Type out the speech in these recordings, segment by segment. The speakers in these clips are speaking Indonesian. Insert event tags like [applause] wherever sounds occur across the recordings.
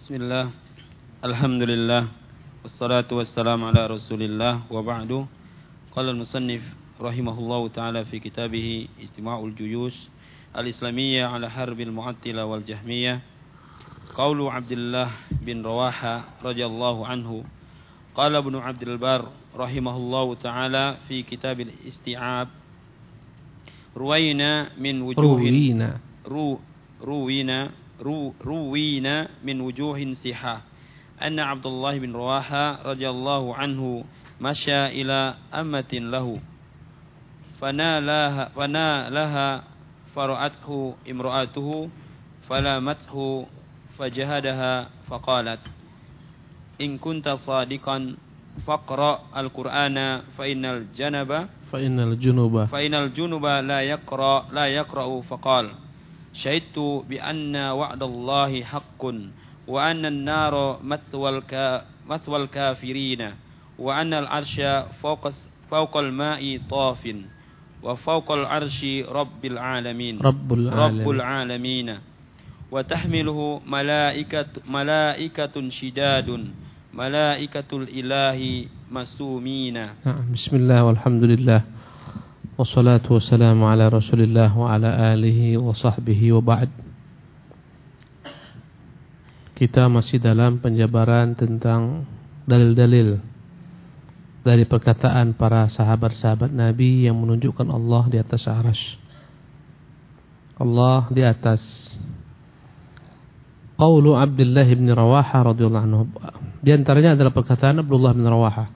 Bismillah. Alhamdulillah. Wassalatu wassalamu ala rasulillah. Wa ba'du. Qala al-musannif Rahimahullahu ta'ala fi kitabih Istima'ul juyus Al-Islamiyya ala harbil mu'attila wal jahmiyya. Qawlu Abdullah bin Rawaha radhiyallahu anhu. Qala ibn Abdul Bar Rahimahullahu ta'ala Fi kitab al-isti'ab Ruwayna min wujuhin. Ruwina. Ruwina. روينا من وجوه روينا رو روينا رو روينا من وجوه صحة أن عبد الله بن رواحة رضي الله عنه مشى إلى أمة له فنالها, فنالها فرأته امرأته فلامته فجهدها فقالت إن كنت صادقا فاقرأ القرآن فإن الجنب فإن الجنوب فإن الجنب لا يقرأ لا يقرأ فقال شهدت بأن وعد الله حق وأن النار مثوى الكا مثوى الكافرين وأن العرش فوق فوق الماء طاف وفوق العرش رب العالمين. رب العالمين, رب العالمين. وتحمله ملائكة ملائكة شداد ملائكة الإله مسومين. نعم بسم الله والحمد لله. Wassalatu wassalamu ala rasulillah wa ala alihi wa sahbihi wa ba'd. Kita masih dalam penjabaran tentang dalil-dalil Dari perkataan para sahabat-sahabat Nabi yang menunjukkan Allah di atas arash Allah di atas. Qawlu Abdullah bin Rawaha radhiyallahu anhu. Di antaranya adalah perkataan Abdullah bin Rawaha.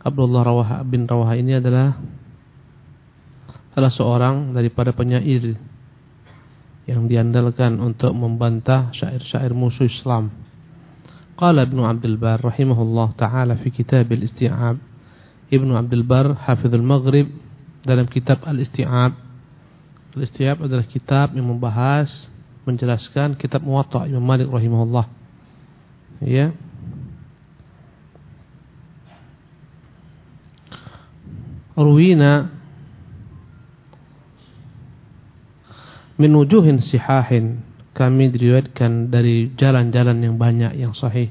Abdullah bin Rawaha ini adalah salah seorang daripada penyair yang diandalkan untuk membantah syair-syair musuh Islam. Qala Ibnu Abdul Bar rahimahullah taala fi kitab al-Isti'ab. Ibnu Abdul Bar hafizul Maghrib dalam kitab al-Isti'ab. Al-Isti'ab adalah kitab yang membahas menjelaskan kitab Muwatta Imam Malik rahimahullah. Ya. Ruwina min wujuhin sihahin. Kami diriwayatkan dari jalan-jalan yang banyak yang sahih.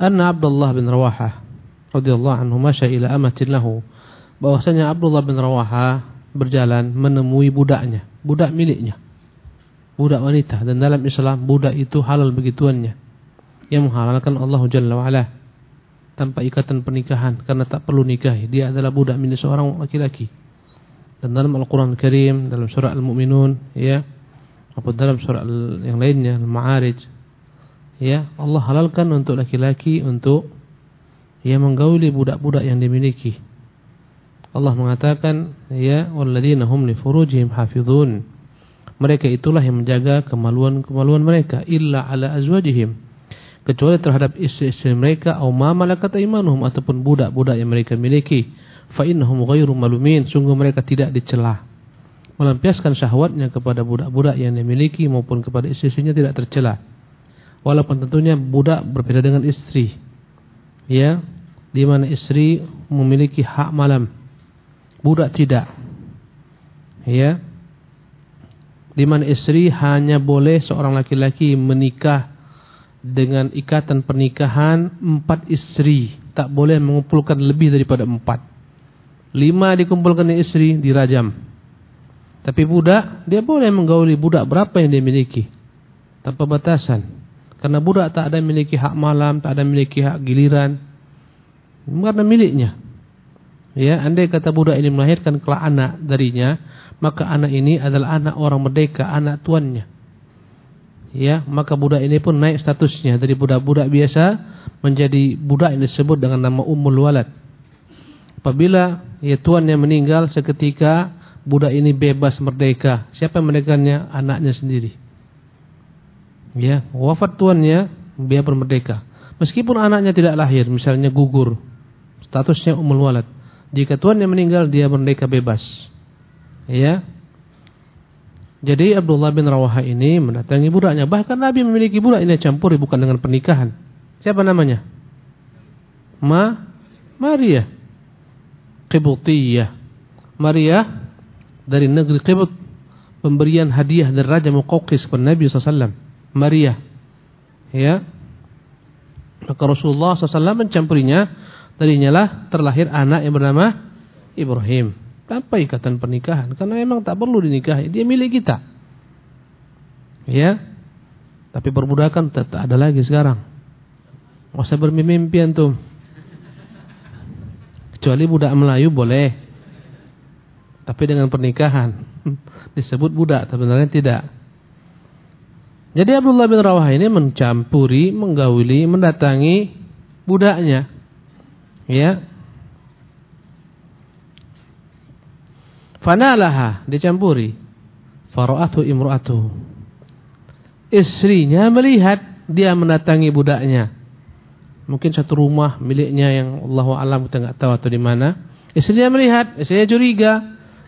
Anna Abdullah bin Rawaha radhiyallahu anhu masya ila amatin lahu. Bahwasanya Abdullah bin Rawaha berjalan menemui budaknya budak miliknya. Budak wanita. Dan dalam Islam budak itu halal bagi tuannya yang menghalalkan Allah Jalla wa'ala tanpa ikatan pernikahan karena tak perlu nikahi. Dia adalah budak milik seorang laki-laki dan dalam Al-Quran Al-Karim dalam surah Al-Mu'minun ya. Maupun dalam surah yang lainnya Al-Ma'arij ya. Allah halalkan untuk laki-laki untuk ya menggauli budak-budak yang dimiliki. Allah mengatakan ya walladzina hum li furujihim hafizun. Mereka itulah yang menjaga kemaluan-kemaluan mereka illa ala azwajihim. Kecuali terhadap istri-istri mereka atau ma malakat imanuhum ataupun budak-budak yang mereka miliki fa ghairu malumin. Sungguh mereka tidak dicela melampiaskan syahwatnya kepada budak-budak yang dimiliki maupun kepada istri-istrinya tidak tercela walaupun tentunya budak berbeda dengan istri. Ya di mana istri memiliki hak malam. Budak tidak. Ya di mana istri hanya boleh seorang laki-laki menikah dengan ikatan pernikahan empat istri. Tak boleh mengumpulkan lebih daripada empat lima dikumpulkan di istri dirajam. Tapi budak dia boleh menggauli budak berapa yang dia miliki tanpa batasan. Karena budak tak ada memiliki hak malam, tak ada memiliki hak giliran. Karena miliknya. Ya, andai kata budak ini melahirkan kelak anak darinya, maka anak ini adalah anak orang merdeka, anak tuannya. Ya, maka budak ini pun naik statusnya dari budak-budak biasa menjadi budak yang disebut dengan nama Ummul Walad. Apabila ya tuannya meninggal seketika budak ini bebas merdeka. Siapa yang merdekanya? Anaknya sendiri. Ya, wafat tuannya dia bermerdeka. Meskipun anaknya tidak lahir, misalnya gugur, statusnya umul walad. Jika tuannya meninggal, dia merdeka bebas. Ya. Jadi Abdullah bin Rawaha ini mendatangi budaknya. Bahkan Nabi memiliki budak ini campuri bukan dengan pernikahan. Siapa namanya? Ma Maria. Qibutiyah. Maria dari negeri Qibut pemberian hadiah dari Raja Muqawqis kepada Nabi SAW. Maria. Ya. Maka Rasulullah SAW mencampurinya. Darinya lah terlahir anak yang bernama Ibrahim. Tanpa ikatan pernikahan. Karena memang tak perlu dinikahi. Dia milik kita. Ya. Tapi perbudakan tak ada lagi sekarang. Usah bermimpi antum. Kecuali budak Melayu boleh. Tapi dengan pernikahan. [laughs] Disebut budak. Sebenarnya tidak. Jadi Abdullah bin Rawah ini mencampuri, menggauli, mendatangi budaknya. Ya. Fanalaha dicampuri. Fara'atu imru'atu. Istrinya melihat dia mendatangi budaknya. Mungkin satu rumah miliknya yang Allah alam kita enggak tahu atau di mana. Istrinya melihat, istrinya curiga,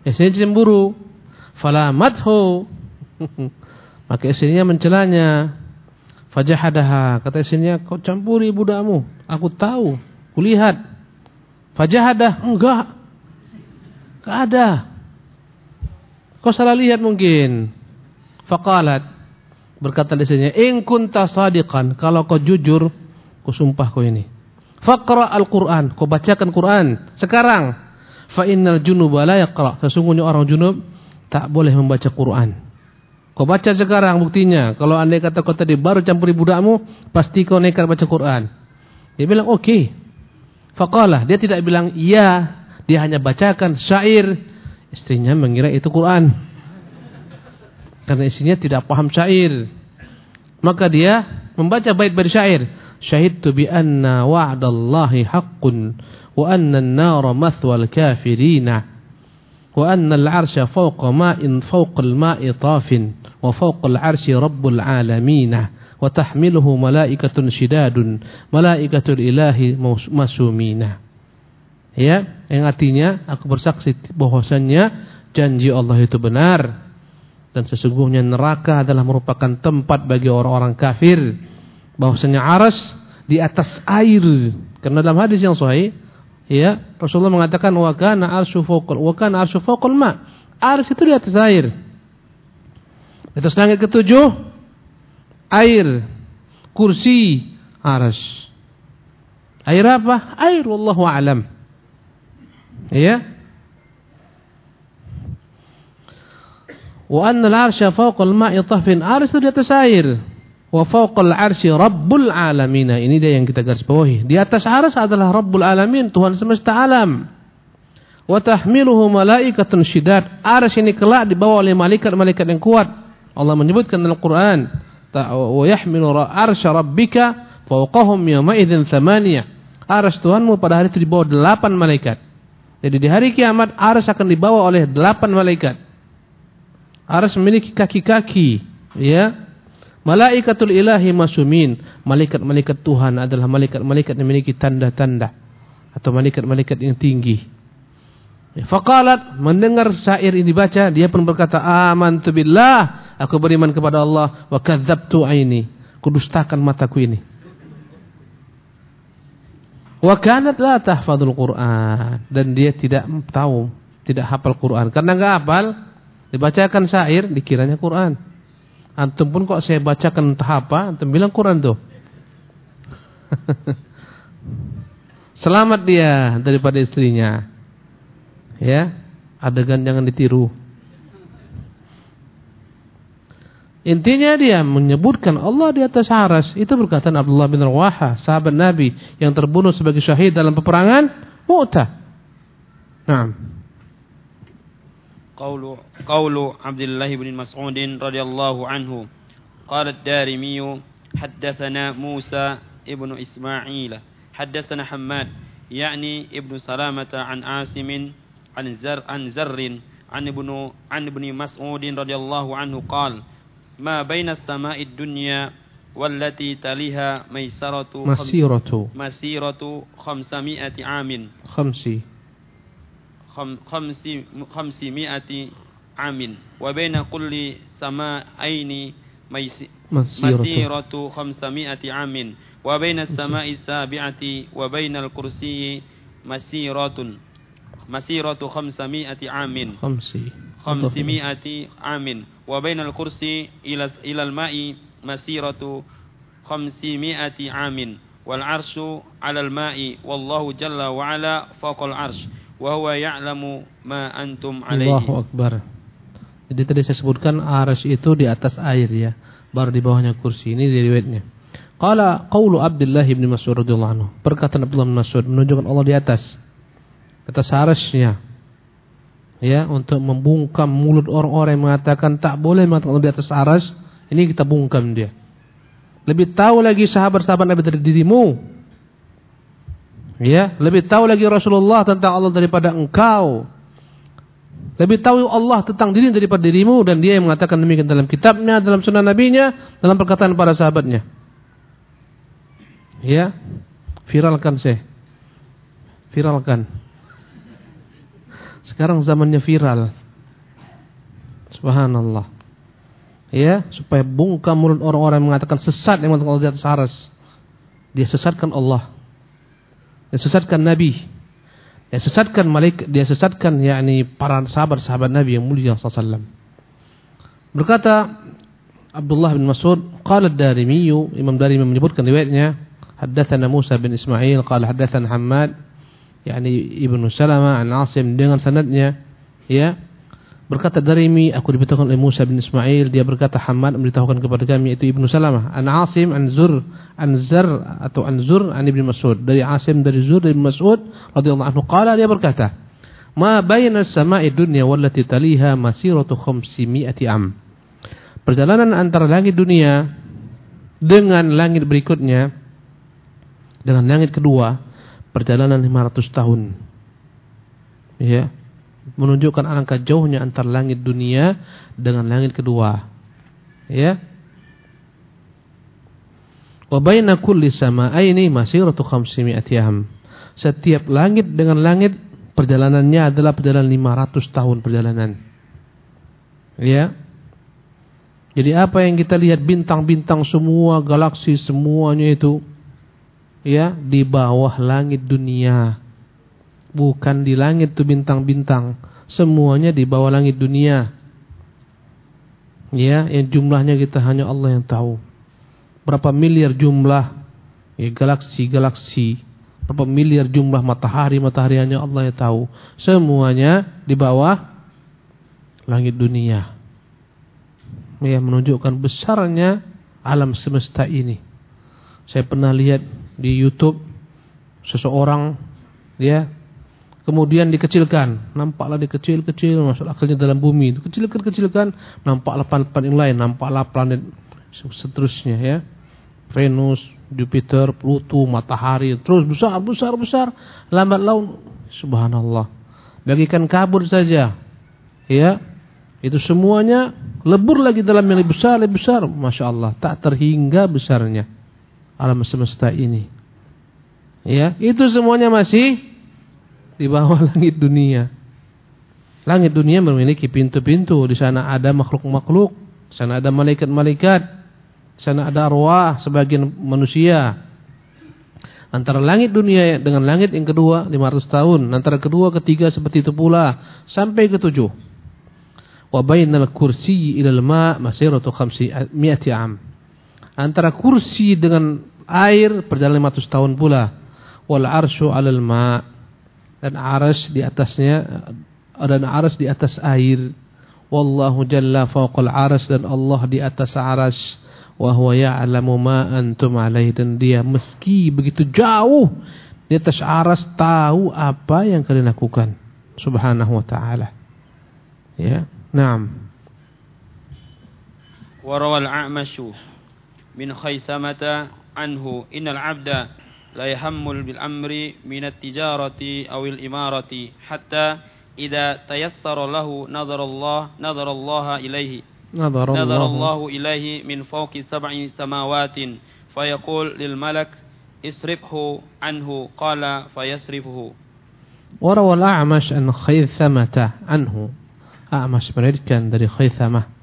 istrinya cemburu. Falamathu [laughs] Maka istrinya mencelanya. Fajahadaha. Kata istrinya, kau campuri budakmu. Aku tahu. Kulihat. Fajahadah. Enggak. Enggak ada. Kau salah lihat mungkin. Faqalat. Berkata istrinya, In kunta sadiqan. Kalau kau jujur, kau sumpah kau ini. Faqra al-Quran. Kau bacakan Quran. Sekarang. Fa innal junuba la yaqra. Sesungguhnya orang junub tak boleh membaca Quran. Kau baca sekarang buktinya. Kalau anda kata kau tadi baru campuri budakmu, pasti kau nekat baca Quran. Dia bilang oke. Okay. Faqalah. Dia tidak bilang iya. Dia hanya bacakan syair. Istrinya mengira itu Quran. Karena istrinya tidak paham syair. Maka dia membaca bait-bait syair syahidtu bi anna wa'dallahi haqqun wa anna an-nara mathwal wa anna al-'arsha fawqa ma'in fawqa al-ma'i tafin wa fawqa al-'arshi rabbul 'alamin wa tahmiluhu malaikatun shidadun ya yang artinya aku bersaksi bahwasanya janji Allah itu benar. Dan sesungguhnya neraka adalah merupakan tempat bagi orang-orang kafir bahwasanya aras di atas air karena dalam hadis yang sahih ya Rasulullah mengatakan wa kana arsyu fawqal wa kana arsyu fawqal ma ars itu di atas air di atas langit ketujuh air, kursi, aras. Air apa? Air wallahu alam. Ya. Wa anna al-'arsya fawqa al-ma'i tahfin. Ars itu di atas air. Wa fawqa al-'arsy rabbul alamin. Ini dia yang kita garis bawahi. Di atas ars adalah rabbul alamin, Tuhan semesta alam. Wa tahmiluhu malaikatun syidad. Ars ini kelak dibawa oleh malaikat-malaikat yang kuat. Allah menyebutkan dalam Quran, "Wa yahmilu arsy rabbika fawqahum yawma idzin thamaniyah." Arsy Tuhanmu pada hari itu dibawa delapan malaikat. Jadi di hari kiamat arsy akan dibawa oleh delapan malaikat. Arsy memiliki kaki-kaki, ya. Malaikatul ilahi masumin. Malaikat-malaikat Tuhan adalah malaikat-malaikat yang memiliki tanda-tanda atau malaikat-malaikat yang tinggi. Faqalat mendengar syair ini dibaca, dia pun berkata, "Amantu billah." Aku beriman kepada Allah wa kadzabtu aini. Kudustakan mataku ini. Wa kanat la tahfadzul Qur'an dan dia tidak tahu, tidak hafal Quran. Karena enggak hafal, dibacakan syair dikiranya Quran. Antum pun kok saya bacakan entah apa, antum bilang Quran tuh. [laughs] Selamat dia daripada istrinya. Ya, adegan jangan ditiru. Intinya dia menyebutkan Allah di atas aras. Itu berkata Abdullah bin Rawaha, sahabat Nabi yang terbunuh sebagai syahid dalam peperangan Mu'tah. Naam. قول قول عبد الله بن مسعود رضي الله عنه. قال الدارمي حدثنا موسى ابن إسماعيل. حدثنا حماد يعني ابن سلامة عن عاصم عن زر عن زر عن ابن عن ابن مسعود رضي الله عنه قال ما بين السماء الدنيا والتي تليها ميسرة مسيرة. مسيرة خمسمائة عام. خمسي. خم خمس خمسمائة عام وبين كل سماءين مسيرة, خمسمائة عام وبين السماء السابعة وبين الكرسي مسيرة مسيرة خمسمائة عام. خمسمائة عام وبين الكرسي إلى إلى الماء مسيرة خمسمائة عام. والعرش على الماء والله جل وعلا فوق العرش. wa huwa ya'lamu ma antum alaihi. Allahu akbar. Jadi tadi saya sebutkan arasy itu di atas air ya, baru di bawahnya kursi. Ini riwayatnya. Qala qaulu Abdullah bin Mas'ud radhiyallahu anhu. Perkataan Abdullah bin Mas'ud menunjukkan Allah di atas. Atas arasnya. Ya, untuk membungkam mulut orang-orang yang mengatakan tak boleh mengatakan Allah di atas aras, ini kita bungkam dia. Lebih tahu lagi sahabat-sahabat Nabi dari dirimu Ya, lebih tahu lagi Rasulullah tentang Allah daripada engkau. Lebih tahu Allah tentang diri daripada dirimu dan dia yang mengatakan demikian dalam kitabnya, dalam sunnah nabinya, dalam perkataan para sahabatnya. Ya. Viralkan saya. Viralkan. Sekarang zamannya viral. Subhanallah. Ya, supaya bungkam mulut orang-orang yang mengatakan sesat yang mengatakan Allah di atas aras. Dia sesatkan Allah. Dia sesatkan Nabi. Dia sesatkan malaikat, dia sesatkan yakni para sahabat-sahabat Nabi yang mulia sallallahu Berkata Abdullah bin Mas'ud, qala ad-Darimi, Imam Darimi menyebutkan riwayatnya, haddatsana Musa bin Ismail qala haddatsana Hammad yakni Ibnu Salamah an Asim dengan sanadnya ya Berkata Darimi, aku diberitahukan oleh Musa bin Ismail, dia berkata Hamad memberitahukan kepada kami itu Ibnu Salamah, an Asim an Zur, an Zar atau an Zur an Ibnu Mas'ud. Dari Asim dari Zur dari Mas'ud radhiyallahu anhu qala dia berkata, "Ma bayna as-sama'i dunya wallati taliha masiratu 500 am." Perjalanan antara langit dunia dengan langit berikutnya dengan langit kedua perjalanan 500 tahun. Ya, menunjukkan alangkah jauhnya antara langit dunia dengan langit kedua. Ya. Wa baina kulli sama'aini masiratu 500 am. Setiap langit dengan langit perjalanannya adalah perjalanan 500 tahun perjalanan. Ya. Jadi apa yang kita lihat bintang-bintang semua galaksi semuanya itu ya di bawah langit dunia bukan di langit tuh bintang-bintang, semuanya di bawah langit dunia. Ya, yang jumlahnya kita hanya Allah yang tahu. Berapa miliar jumlah ya galaksi-galaksi, berapa miliar jumlah matahari-matahari hanya Allah yang tahu. Semuanya di bawah langit dunia. Ya, menunjukkan besarnya alam semesta ini. Saya pernah lihat di YouTube seseorang ya kemudian dikecilkan, nampaklah dikecil-kecil, masuk akhirnya dalam bumi, kecilkan-kecilkan, nampaklah planet yang lain, nampaklah planet seterusnya ya, Venus, Jupiter, Pluto, matahari, terus besar, besar, besar, lambat laun, subhanallah, bagikan kabur saja, ya, itu semuanya lebur lagi dalam yang lebih besar, lebih besar, masya Allah, tak terhingga besarnya alam semesta ini, ya, itu semuanya masih di bawah [laughs] langit dunia. Langit dunia memiliki pintu-pintu. Di sana ada makhluk-makhluk. Sana ada malaikat-malaikat. Sana ada arwah sebagian manusia. Antara langit dunia dengan langit yang kedua 500 tahun. Antara kedua ketiga seperti itu pula. Sampai ke tujuh. Wa kursi ilal ma' masiratu khamsi mi'ati am. Antara kursi dengan air perjalanan 500 tahun pula. Wal arsyu alal ma' dan aras di atasnya dan aras di atas air. Wallahu jalla fawqal aras dan Allah di atas aras. Wa huwa ya'lamu ma antum alaih dan dia meski begitu jauh di atas aras tahu apa yang kalian lakukan. Subhanahu wa ta'ala. Ya. Naam. Wa rawal a'mashu min khaisamata anhu innal 'abda لا يهمل بالأمر من التجارة أو الإمارة حتى إذا تيسر له نظر الله نظر الله إليه. نظر, نظر الله. إليه من فوق سبع سماوات فيقول للملك اصرفه عنه قال فيصرفه وروى الأعمش أن خيثمة عنه. أعمش meriwayatkan dari Khaythamah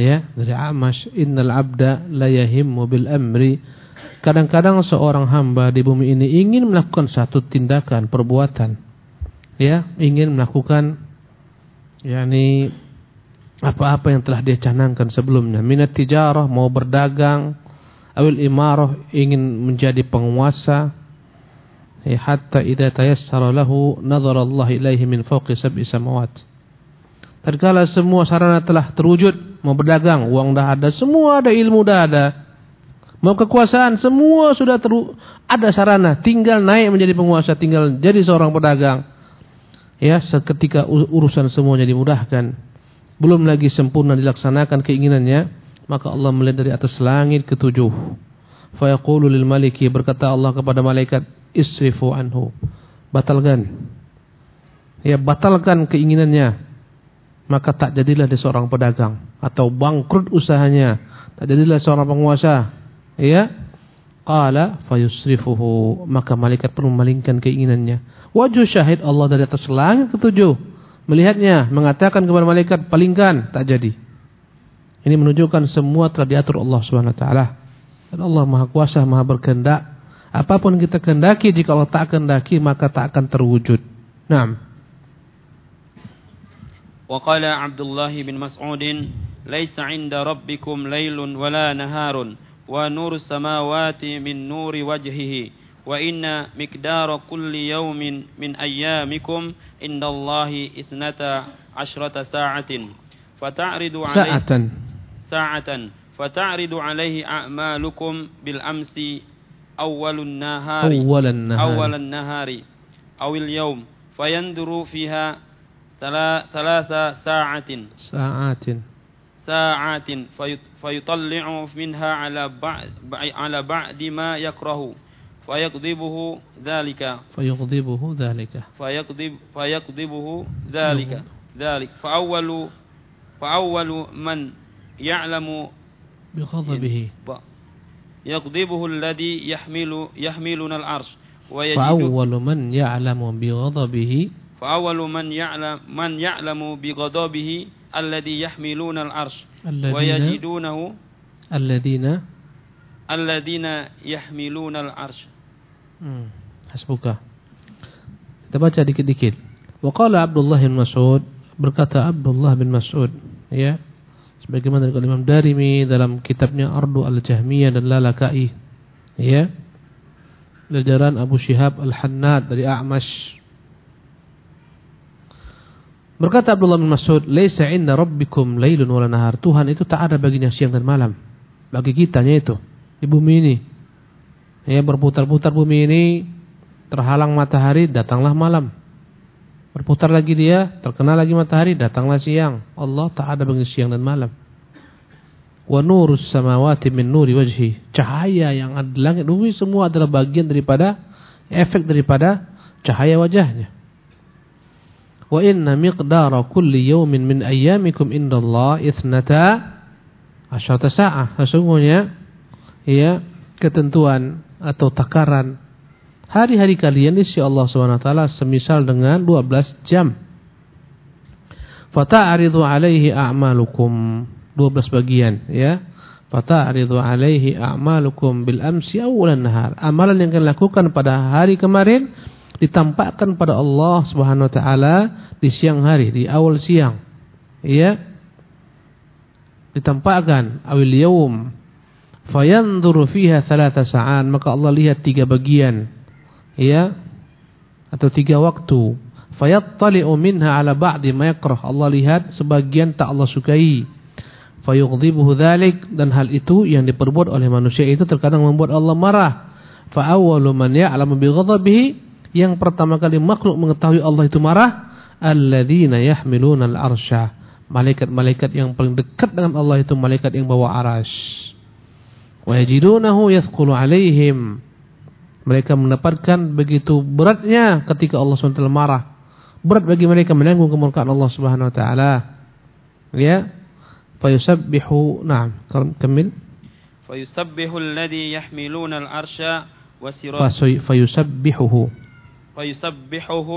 ya dari A'mash innal abda la yahimmu bil amri Kadang-kadang seorang hamba di bumi ini ingin melakukan satu tindakan, perbuatan. Ya, ingin melakukan yakni apa-apa yang telah dia canangkan sebelumnya. Minat tijarah mau berdagang, awil imarah ingin menjadi penguasa. Ya, hatta idza tayassara lahu nadhara Allah ilaihi min fawqi sab'i samawat. Tatkala semua sarana telah terwujud, mau berdagang, uang dah ada, semua ada, ilmu dah ada. Mau kekuasaan, semua sudah ter ada sarana, tinggal naik menjadi penguasa, tinggal jadi seorang pedagang. Ya, seketika urusan semuanya dimudahkan belum lagi sempurna dilaksanakan keinginannya, maka Allah melihat dari atas langit ketujuh. Fayaqulu lil maliki berkata Allah kepada malaikat, isrifu anhu. Batalkan. Ya, batalkan keinginannya. Maka tak jadilah dia seorang pedagang atau bangkrut usahanya. Tak jadilah seorang penguasa. Ya. Qala fayusrifuhu. Maka malaikat pun memalingkan keinginannya. Wajah syahid Allah dari atas langit ketujuh melihatnya, mengatakan kepada malaikat, palingkan, tak jadi. Ini menunjukkan semua telah diatur Allah Subhanahu wa taala. Dan Allah Maha Kuasa, Maha berkehendak. Apa pun kita kehendaki, jika Allah tak kehendaki, maka tak akan terwujud. Naam. وقال عبد الله بن مسعود ليس عند ربكم ليل ولا نهار ونور السماوات من نور وجهه وإن مقدار كل يوم من أيامكم عند الله إثنتا عشرة ساعة. فتعرض عليه ساعة. ساعة. فتعرض عليه أعمالكم بالأمس أول النهار. أول النهار. أول النهار أو اليوم. فينظر فيها ثلاث ساعات. ساعات ساعات فيطلع منها على بعد على بعد ما يكره فيغضبه ذلك. فيغضبه ذلك. فيغضب فيغضبه ذلك. ذلك. فأول فأول من يعلم بغضبه. يغضبه الذي يحمل يحملنا العرش. فأول من يعلم بغضبه فأول من يعلم ya'lam man ya'lamu bi ghadabihi alladhi yahmiluna al-'arsy wa yajidunahu alladhina kita baca dikit-dikit. wa berkata ya. Sebagaimana dari Imam Darimi dalam kitabnya Ardu al-Jahmiyah dan Lalaka'i ya. Dari Abu Syihab al-Hannad dari A'mash. Berkata Abdullah bin Mas'ud, "Laisa 'inda rabbikum lailun wala nahar." Tuhan itu tak ada baginya siang dan malam. Bagi kitanya itu di bumi ini. Ya berputar-putar bumi ini terhalang matahari, datanglah malam. Berputar lagi dia, terkena lagi matahari, datanglah siang. Allah tak ada bagi siang dan malam. Wa nurus samawati min nuri wajhi. Cahaya yang ada di langit bumi semua adalah bagian daripada efek daripada cahaya wajahnya. Wa inna miqdara kulli yawmin min ayyamikum indallah ithnata asyarata sa'ah. Sesungguhnya ya ketentuan atau takaran hari-hari kalian insya Allah swt semisal dengan 12 jam. Fata'aridu alaihi a'malukum 12 bagian ya. Fata'aridu alaihi a'malukum bil amsi awalan nahar. Amalan yang kalian lakukan pada hari kemarin ditampakkan pada Allah Subhanahu wa taala di siang hari, di awal siang. Ya. Ditampakkan awil yaum. Fayanzuru fiha salata sa'an. Maka Allah lihat tiga bagian. Ya atau tiga waktu. Fayattali'u minha ala ba'di ma yakrah. Allah lihat sebagian tak Allah sukai. Fayughdibuhu dhalik. Dan hal itu yang diperbuat oleh manusia itu terkadang membuat Allah marah. Fa awwalu man ya'lamu bi ghadabihi yang pertama kali makhluk mengetahui Allah itu marah alladzina yahmiluna al-arsya malaikat-malaikat yang paling dekat dengan Allah itu malaikat yang bawa arasy wa yajidunahu yathqulu alaihim. Mereka mendapatkan begitu beratnya ketika Allah SWT marah. Berat bagi mereka menanggung kemurkaan Allah Subhanahu wa taala. Ya? Fayusabbihu na'am kamil? Fayusabbihu alladhi yahmiluna al-arsha wasirat fayusabbihuhu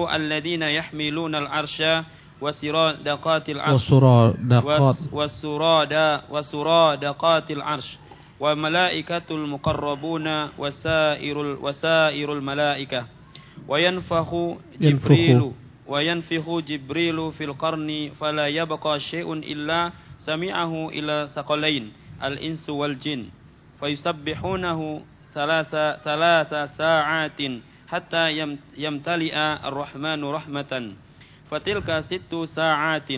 alladhina yahmiluna al-arsha wasiradaqatil arsh wasuradaqat wasurada wasuradaqatil arsh وملائكة المقربون وسائر وسائر الملائكة. وينفخ جبريل وينفخ جبريل في القرن فلا يبقى شيء إلا سمعه إلى ثقلين الإنس والجن. فيسبحونه ثلاث ثلاث ساعات. حتى يمتلئ الرحمن رحمة فتلك ست ساعات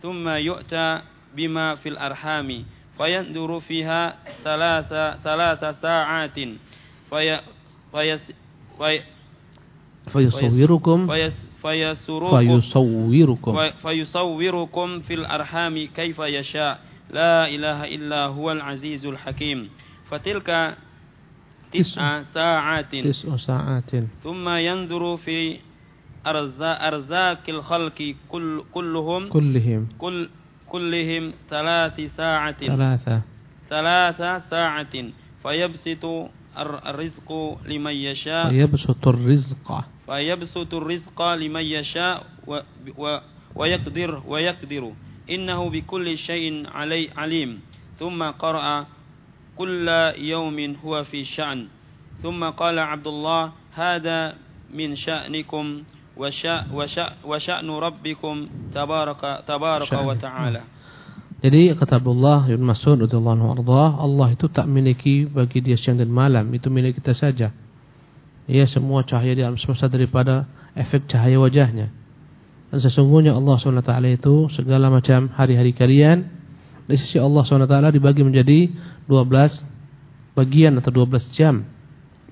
ثم يؤتى بما في الأرحام فينظر فيها ثلاث ثلاث ساعات في فيس في فيصوركم فيس فيصوركم فيصوركم. فيصوركم في الأرحام كيف يشاء. لا إله إلا هو العزيز الحكيم. فتلك تسع ساعات. تسع ساعات. ثم ينظر في أرزاق الخلق كل كلهم كلهم. كل كلهم ثلاث ساعات. ثلاثة. ثلاث ساعات. فيبسط الرزق لمن يشاء. فيبسط الرزق. فيبسط الرزق لمن يشاء و و ويقدر ويقدر. إنه بكل شيء علي عليم. ثم قرأ كل يوم هو في شأن ثم قال عبد الله هذا من شأنكم وشأن ربكم تبارك تبارك وتعالى Jadi kata Abdullah bin Mas'ud radhiyallahu anhu Allah itu tak memiliki bagi dia siang dan malam, itu milik kita saja. Ya semua cahaya di alam semesta daripada efek cahaya wajahnya. Dan sesungguhnya Allah SWT itu segala macam hari-hari kalian di sisi Allah SWT dibagi menjadi 12 bagian atau 12 jam.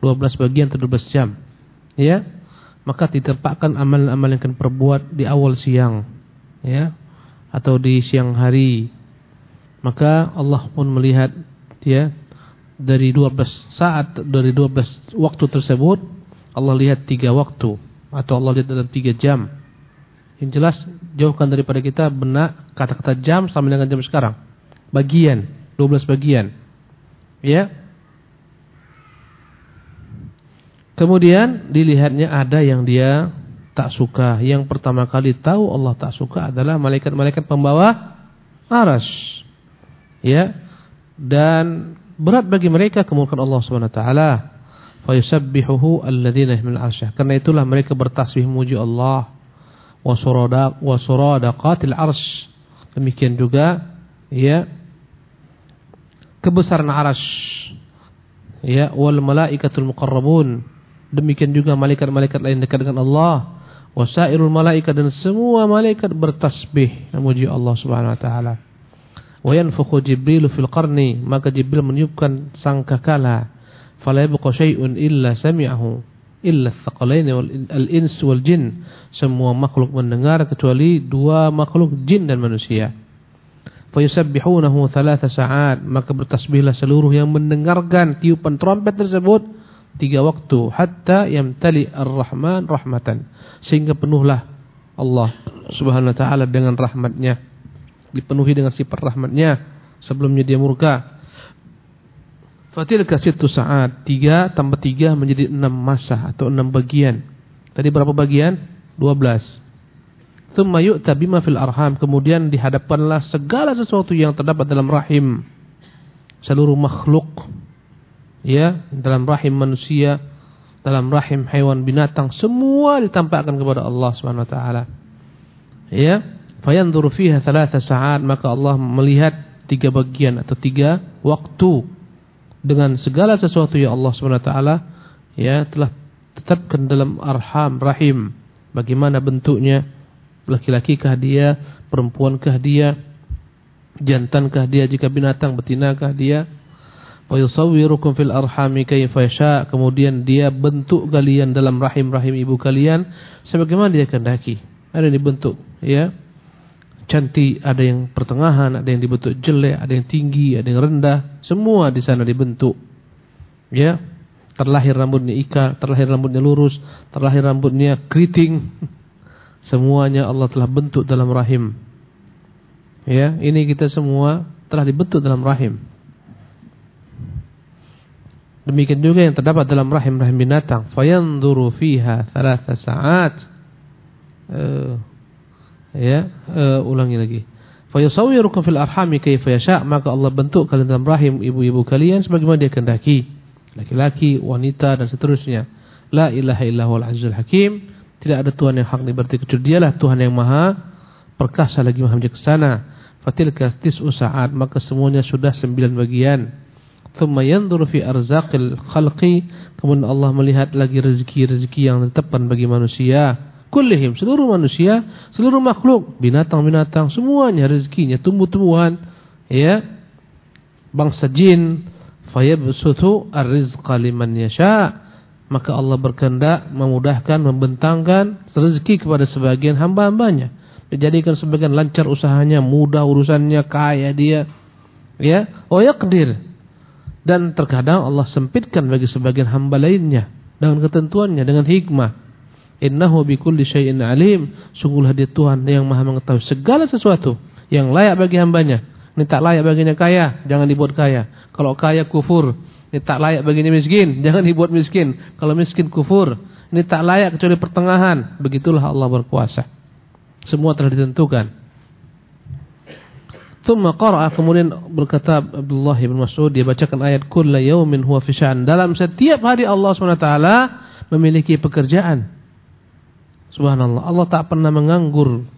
12 bagian atau 12 jam. Ya. Maka diterpakkan amal-amal yang akan perbuat di awal siang. Ya. Atau di siang hari. Maka Allah pun melihat ya dari 12 saat dari 12 waktu tersebut Allah lihat tiga waktu. Atau Allah lihat dalam tiga jam. Yang jelas jauhkan daripada kita benak kata-kata jam sama dengan jam sekarang bagian 12 bagian ya Kemudian dilihatnya ada yang dia tak suka. Yang pertama kali tahu Allah tak suka adalah malaikat-malaikat pembawa aras. Ya. Dan berat bagi mereka kemurkaan Allah Subhanahu wa taala. Fa yusabbihuhu alladziina yahmilul arsyah. Karena itulah mereka bertasbih memuji Allah wa surada wa suradaqatil arsy. Demikian juga ya kebesaran arsy. Ya wal malaikatul muqarrabun Demikian juga malaikat-malaikat lain dekat dengan Allah. Wasairul malaikat dan semua malaikat bertasbih memuji Allah Subhanahu wa taala. Wa yanfukhu Jibril fil qarni, maka Jibril meniupkan sangkakala. Fala yabqa syai'un illa sami'ahu illa thaqalaini wal ins wal jin. Semua makhluk mendengar kecuali dua makhluk jin dan manusia. Fayusabbihunahu thalatha sa'at, maka bertasbihlah seluruh yang mendengarkan tiupan trompet tersebut tiga waktu. Hatta yamtali ar-rahman rahmatan. Sehingga penuhlah Allah Subhanahu wa taala dengan rahmatnya. Dipenuhi dengan sifat rahmatnya. Sebelumnya dia murka fatilka situ saat. Tiga tambah tiga menjadi enam masa atau enam bagian. Tadi berapa bagian? Dua belas. Thumma yu'ta bima fil arham. Kemudian dihadapkanlah segala sesuatu yang terdapat dalam rahim. Seluruh makhluk ya dalam rahim manusia, dalam rahim hewan binatang, semua ditampakkan kepada Allah Subhanahu wa taala. Ya, fayanzuru fiha thalatha sa'at, maka Allah melihat tiga bagian atau tiga waktu dengan segala sesuatu yang Allah taala ya telah tetapkan dalam arham rahim. Bagaimana bentuknya? Laki-lakikah dia, perempuankah dia, jantankah dia jika binatang, betinakah dia? wa yusawwirukum fil arhami kaifa yasha kemudian dia bentuk kalian dalam rahim-rahim ibu kalian sebagaimana dia kehendaki ada yang dibentuk ya cantik ada yang pertengahan ada yang dibentuk jelek ada yang tinggi ada yang rendah semua di sana dibentuk ya terlahir rambutnya ika terlahir rambutnya lurus terlahir rambutnya keriting [laughs] semuanya Allah telah bentuk dalam rahim ya ini kita semua telah dibentuk dalam rahim Demikian juga yang terdapat dalam rahim-rahim binatang. Fayanzuru fiha thalatha sa'at. Uh, ya, uh, ulangi lagi. Fayusawwirukum fil arhami kaifa yasha' maka Allah bentuk kalian dalam rahim ibu-ibu kalian sebagaimana dia kehendaki. Laki-laki, wanita dan seterusnya. La ilaha illallahul azizul hakim. Tidak ada Tuhan yang hak diberi kecuali dialah Tuhan yang maha perkasa lagi maha bijaksana. Fatilka tis'u sa'at maka semuanya sudah sembilan bagian. Thumma yanzuru fi arzaqil khalqi kemudian Allah melihat lagi rezeki-rezeki yang ditetapkan bagi manusia. Kullihim seluruh manusia, seluruh makhluk, binatang-binatang semuanya rezekinya, tumbuh-tumbuhan, ya. Bangsa jin, fayabsutu ar-rizqa liman yasha' maka Allah berkehendak memudahkan, membentangkan rezeki kepada sebagian hamba-hambanya. Dijadikan sebagian lancar usahanya, mudah urusannya, kaya dia. Ya, oh yaqdir. Dan terkadang Allah sempitkan bagi sebagian hamba lainnya dengan ketentuannya, dengan hikmah. Innahu bikulli syai'in alim. Sungguhlah dia Tuhan yang Maha mengetahui segala sesuatu yang layak bagi hambanya. Ini tak layak baginya kaya, jangan dibuat kaya. Kalau kaya kufur, ini tak layak baginya miskin, [laughs] jangan dibuat miskin. Kalau miskin kufur, ini tak layak kecuali pertengahan. Begitulah Allah berkuasa. Semua telah ditentukan. Thumma qara'a kemudian berkata Abdullah bin Mas'ud dia bacakan ayat kullu yaumin huwa fi Dalam setiap hari Allah SWT memiliki pekerjaan. Subhanallah. Allah tak pernah menganggur.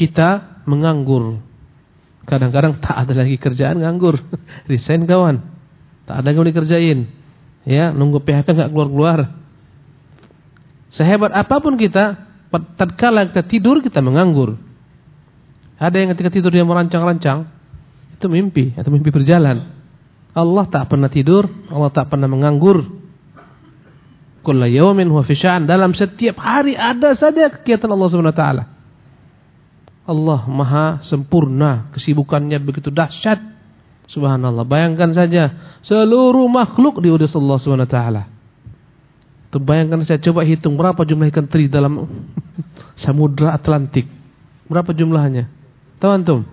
Kita menganggur. Kadang-kadang tak ada lagi kerjaan nganggur. [laughs] Resign kawan. Tak ada yang boleh kerjain. Ya, nunggu PHK enggak keluar-keluar. Sehebat apa pun kita, tatkala kita tidur kita menganggur. Ada yang ketika tidur dia merancang-rancang, itu mimpi atau mimpi berjalan. Allah tak pernah tidur, Allah tak pernah menganggur. Kullu yawmin huwa Dalam setiap hari ada saja kegiatan Allah Subhanahu wa taala. Allah Maha sempurna, kesibukannya begitu dahsyat. Subhanallah. Bayangkan saja seluruh makhluk diurus Allah Subhanahu wa taala. Bayangkan saya coba hitung berapa jumlah ikan teri dalam [laughs] samudra Atlantik. Berapa jumlahnya? Tahu antum?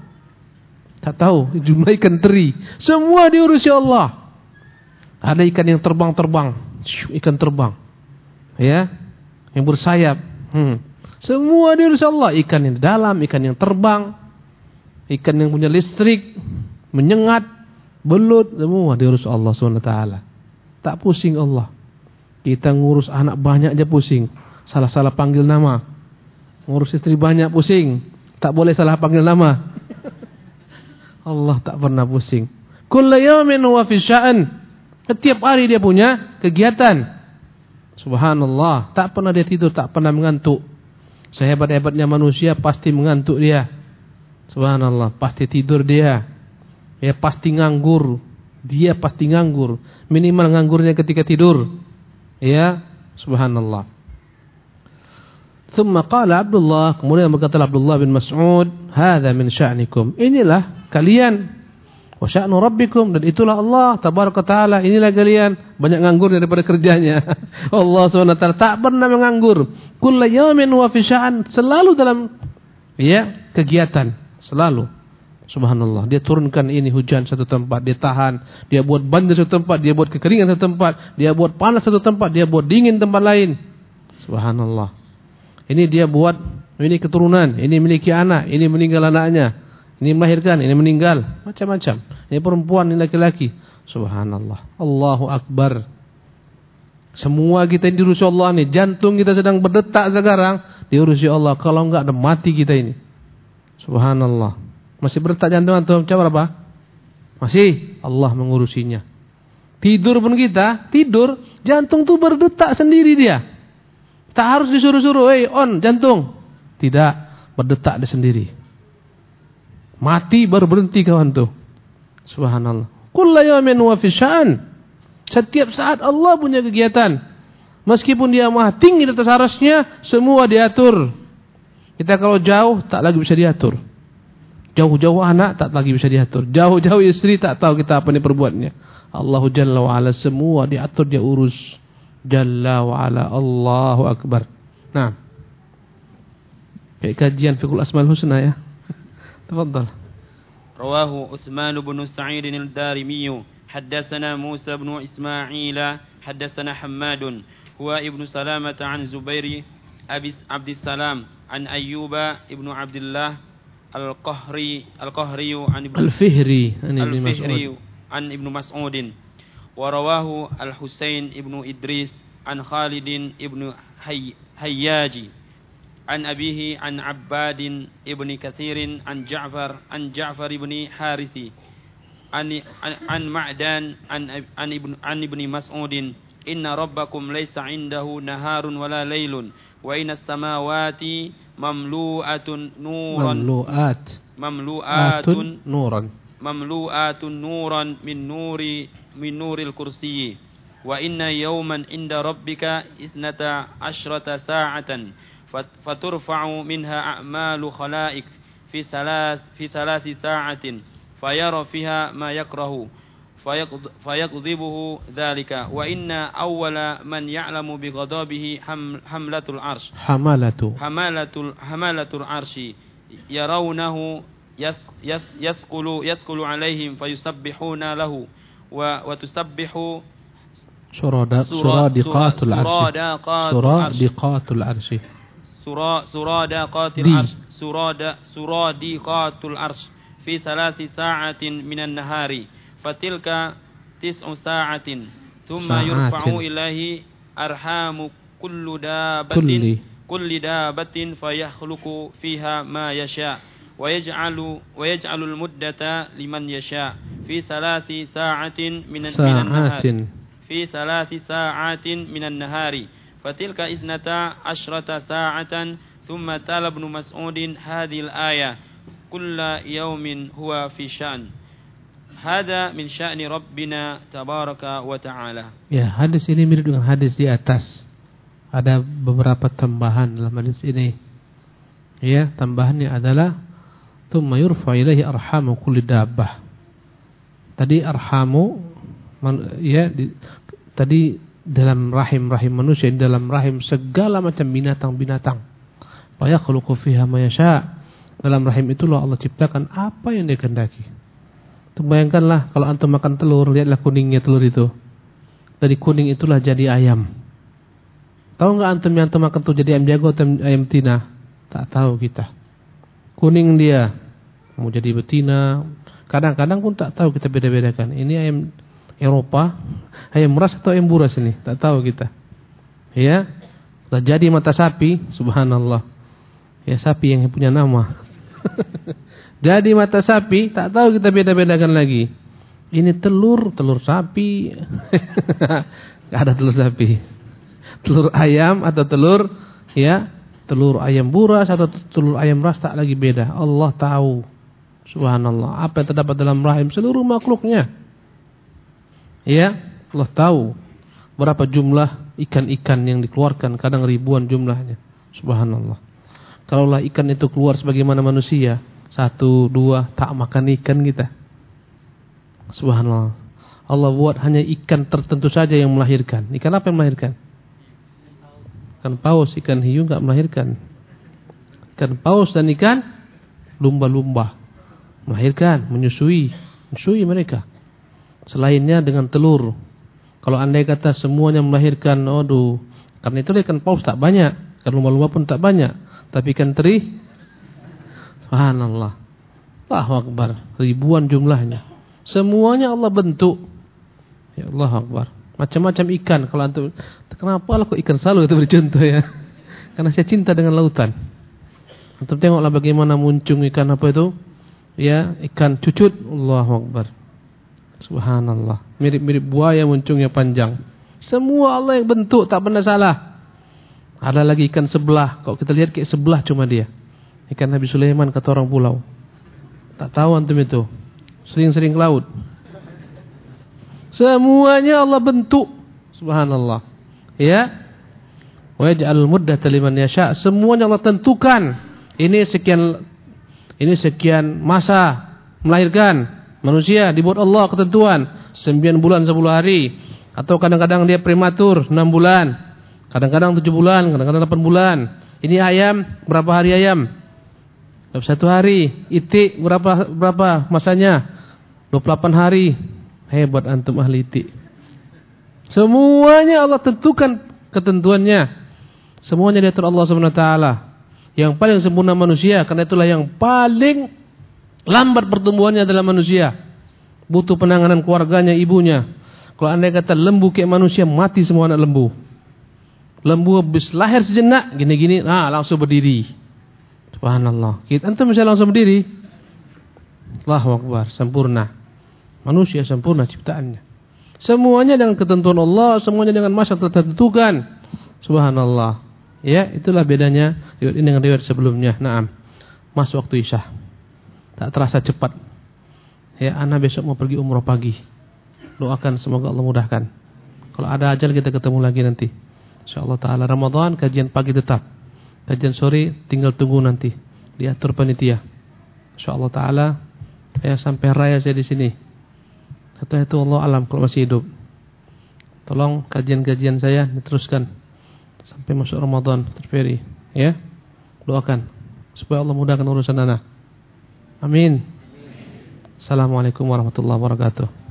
Tak tahu jumlah ikan teri. Semua diurusi Allah. Ada ikan yang terbang-terbang, ikan terbang. Ya, yang bersayap. Hmm. Semua diurusi Allah. Ikan yang dalam, ikan yang terbang, ikan yang punya listrik, menyengat, belut, semua diurus Allah SWT. Tak pusing Allah. Kita ngurus anak banyak aja pusing. Salah-salah panggil nama. Ngurus istri banyak pusing. Tak boleh salah panggil nama. [laughs] Allah tak pernah pusing. Kullu yawmin wa fi Setiap hari dia punya kegiatan. Subhanallah, tak pernah dia tidur, tak pernah mengantuk. Sehebat-hebatnya manusia pasti mengantuk dia. Subhanallah, pasti tidur dia. Ya pasti nganggur. Dia pasti nganggur. Minimal nganggurnya ketika tidur. Ya, subhanallah. Thumma qala Abdullah, kemudian berkata Abdullah bin Mas'ud, "Hadza min sya'nikum." Inilah kalian. Wa sya'nu rabbikum dan itulah Allah tabaraka taala. Inilah kalian banyak nganggur daripada kerjanya. [laughs] Allah taala tak pernah menganggur. Kullu yawmin wa fi selalu dalam ya, kegiatan, selalu. Subhanallah. Dia turunkan ini hujan satu tempat, dia tahan. Dia buat banjir satu tempat, dia buat kekeringan satu tempat. Dia buat panas satu tempat, dia buat dingin tempat lain. Subhanallah. Ini dia buat, ini keturunan, ini memiliki anak, ini meninggal anaknya. Ini melahirkan, ini meninggal. Macam-macam. Ini perempuan, ini laki-laki. Subhanallah. Allahu Akbar. Semua kita ini diurusi Allah ini. Jantung kita sedang berdetak sekarang. Diurusi Allah. Kalau enggak ada mati kita ini. Subhanallah. Masih berdetak jantung antum? Coba apa? Masih. Allah mengurusinya. Tidur pun kita, tidur, jantung tuh berdetak sendiri dia. Tak harus disuruh-suruh, "Hei, on jantung." Tidak, berdetak dia sendiri. Mati baru berhenti kawan tuh. Subhanallah. Kullu yawmin wa fi Setiap saat Allah punya kegiatan. Meskipun dia maha tinggi atas arasnya, semua diatur. Kita kalau jauh tak lagi bisa diatur. Jauh-jauh anak tak lagi bisa diatur. Jauh-jauh istri tak tahu kita apa ni perbuatnya. Allahu Jalla wa ala semua diatur dia urus. Jalla wa ala Allahu Akbar. Nah. Kayak kajian fikul asmal husna ya. Tafadhal. Rawahu Utsman bin Sa'id al-Darimi. حدثنا موسى بن إسماعيل. حدثنا حماد. هو ابن سلامة عن زبير أبي عبد السلام عن أيوب ابن عبد الله القهري القهري عن ابن الفهري عن ابن الفهري عن ابن مسعود. ورواه الحسين ابن إدريس عن خالد ابن حي هياج عن أبيه عن عباد ابن كثير عن جعفر عن جعفر بن حارثي عن عن, معدان عن عن ابن عن ابن مسعود إن ربكم ليس عنده نهار ولا ليل وإن السماوات مملوءة نورا. مملوءات مملوءات نورا. مملوءات نورا من نور من نور الكرسي. وإن يوما عند ربك اثنتا عشرة ساعة. فترفع منها أعمال خلائق في ثلاث في ثلاث ساعة فيرى فيها ما يكره فيغض- فيغضبه ذلك. وإن أول من يعلم بغضبه حم- حملة العرش حملة. حمالة حمالة العرش يرونه يس يس يثقل يثقل عليهم فيسبحون له وتسبح سراد- سرا- سرادقات سرا- العرش. سرادقات العرش. surada surada qatil arsh. Surada suradi qatul arsh. Fi thalathi sa'atin minan nahari. Fatilka tis'u sa'atin. Thumma yurfa'u ilahi arhamu kullu dabatin. Kulli. Dabatin fayakhluqu fiha ma yasha. Wa yaj'alu wa yaj'alu al-muddata liman yasha. Fi thalathi sa'atin minan minan nahari. Fi nahari. فتلك isnata عشرة sa'atan thumma تال ابن مسعود هذه الآية kulla يوم huwa fi شأن hada min sya'ni rabbina tabaraka wa ta'ala. Ya hadis ini mirip dengan hadis di atas. Ada beberapa tambahan dalam hadis ini. Ya tambahannya adalah thumma yurfa ilaihi arhamu kulli dabbah. Tadi arhamu ya di, tadi dalam rahim-rahim manusia, dalam rahim segala macam binatang-binatang. Wa yakhluqu fiha ma. Dalam rahim itulah Allah ciptakan apa yang dia kehendaki. Bayangkanlah kalau antum makan telur, lihatlah kuningnya telur itu. Dari kuning itulah jadi ayam. Tahu nggak antum yang antum makan tuh jadi ayam jago atau ayam betina? Tak tahu kita. Kuning dia mau jadi betina. Kadang-kadang pun tak tahu kita beda-bedakan. Ini ayam Eropa, ayam meras atau ayam buras ini? Tak tahu kita. Ya, jadi mata sapi, subhanallah. Ya sapi yang punya nama. [laughs] jadi mata sapi, tak tahu kita beda-bedakan lagi. Ini telur, telur sapi. [laughs] Gak ada telur sapi. Telur ayam atau telur ya, telur ayam buras atau telur ayam ras tak lagi beda. Allah tahu. Subhanallah, apa yang terdapat dalam rahim seluruh makhluknya. Ya, Allah tahu berapa jumlah ikan-ikan yang dikeluarkan, kadang ribuan jumlahnya. Subhanallah. Kalaulah ikan itu keluar sebagaimana manusia, satu, dua, tak makan ikan kita. Subhanallah. Allah buat hanya ikan tertentu saja yang melahirkan. Ikan apa yang melahirkan? Ikan paus, ikan hiu enggak melahirkan. Ikan paus dan ikan lumba-lumba melahirkan, menyusui, menyusui mereka. Selainnya dengan telur. Kalau andai kata semuanya melahirkan, aduh, karena itu ikan paus tak banyak, ikan lumba-lumba pun tak banyak, tapi ikan teri, subhanallah, Allahu Akbar, ribuan jumlahnya. Semuanya Allah bentuk. Ya Allah Akbar. Macam-macam ikan. Kalau antum, kenapa lah kok ikan selalu itu bercontoh ya? [laughs] Karena saya cinta dengan lautan. Antum tengoklah bagaimana muncung ikan apa itu? Ya, ikan cucut. Allahu Akbar. Subhanallah. Mirip-mirip buaya muncungnya panjang. Semua Allah yang bentuk, tak pernah salah. Ada lagi ikan sebelah. Kalau kita lihat kayak sebelah cuma dia. Ikan Nabi Sulaiman kata orang pulau. Tak tahu antum itu. Sering-sering laut. Semuanya Allah bentuk. Subhanallah. Ya. Wa yaj'alul muddata liman yasha. Semuanya Allah tentukan. Ini sekian ini sekian masa melahirkan manusia dibuat Allah ketentuan 9 bulan 10 hari atau kadang-kadang dia prematur 6 bulan. Kadang-kadang 7 bulan, kadang-kadang 8 bulan. Ini ayam berapa hari ayam? Satu hari. Itik berapa berapa masanya? 28 hari. Hebat antum ahli itik. Semuanya Allah tentukan ketentuannya. Semuanya diatur Allah Subhanahu taala. Yang paling sempurna manusia karena itulah yang paling lambat pertumbuhannya adalah manusia. Butuh penanganan keluarganya, ibunya. Kalau andai kata lembu kayak manusia mati semua anak lembu. Lembu habis lahir sejenak, gini-gini, nah langsung berdiri. Subhanallah. Kita antum bisa langsung berdiri. Allahu Akbar, sempurna. Manusia sempurna ciptaannya. Semuanya dengan ketentuan Allah, semuanya dengan masa tertentukan. Subhanallah. Ya, itulah bedanya riwayat ini dengan riwayat sebelumnya. Naam. Mas waktu Isya. Tak terasa cepat. Ya, anak besok mau pergi umroh pagi. Doakan semoga Allah mudahkan. Kalau ada ajal kita ketemu lagi nanti. Insyaallah taala Ramadan kajian pagi tetap. Kajian sore tinggal tunggu nanti. Diatur panitia. Insyaallah taala ya sampai raya saya di sini. Kata itu Allah alam kalau masih hidup. Tolong kajian-kajian saya diteruskan sampai masuk Ramadan terperi, ya. Doakan supaya Allah mudahkan urusan anak. Amin. Assalamualaikum warahmatullahi wabarakatuh.